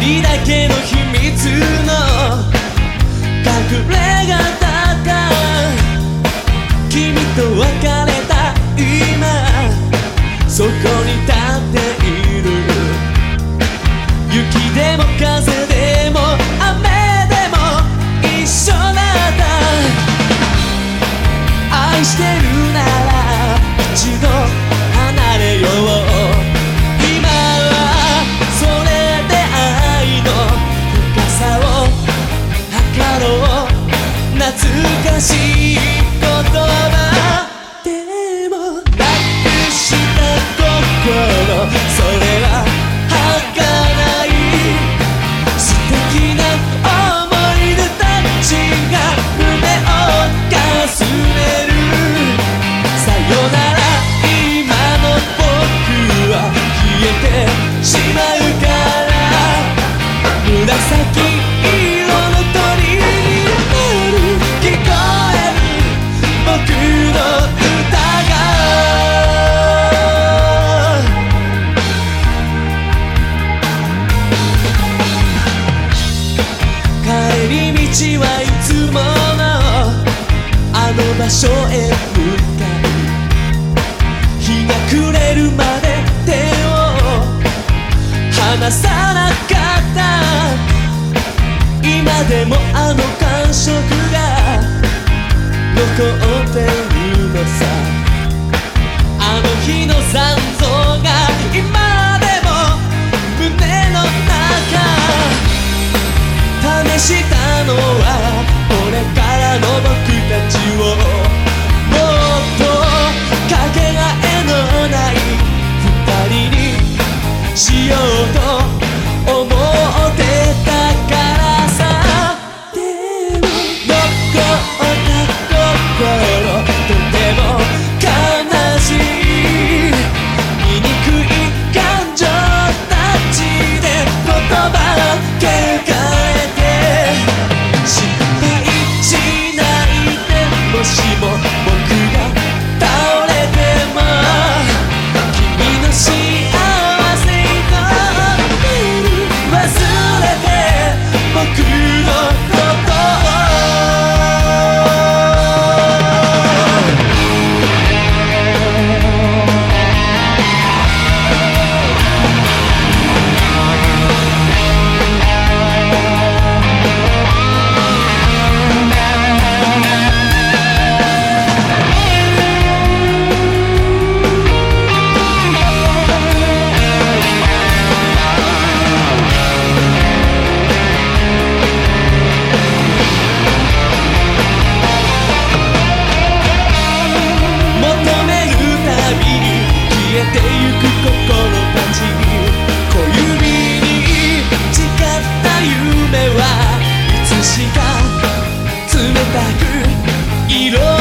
人だけの秘密の隠れ家だった。君と別れ荘へ向かう日が暮れるまで手を離さなかった今でもあの感触が残ってるはいつしか冷たく色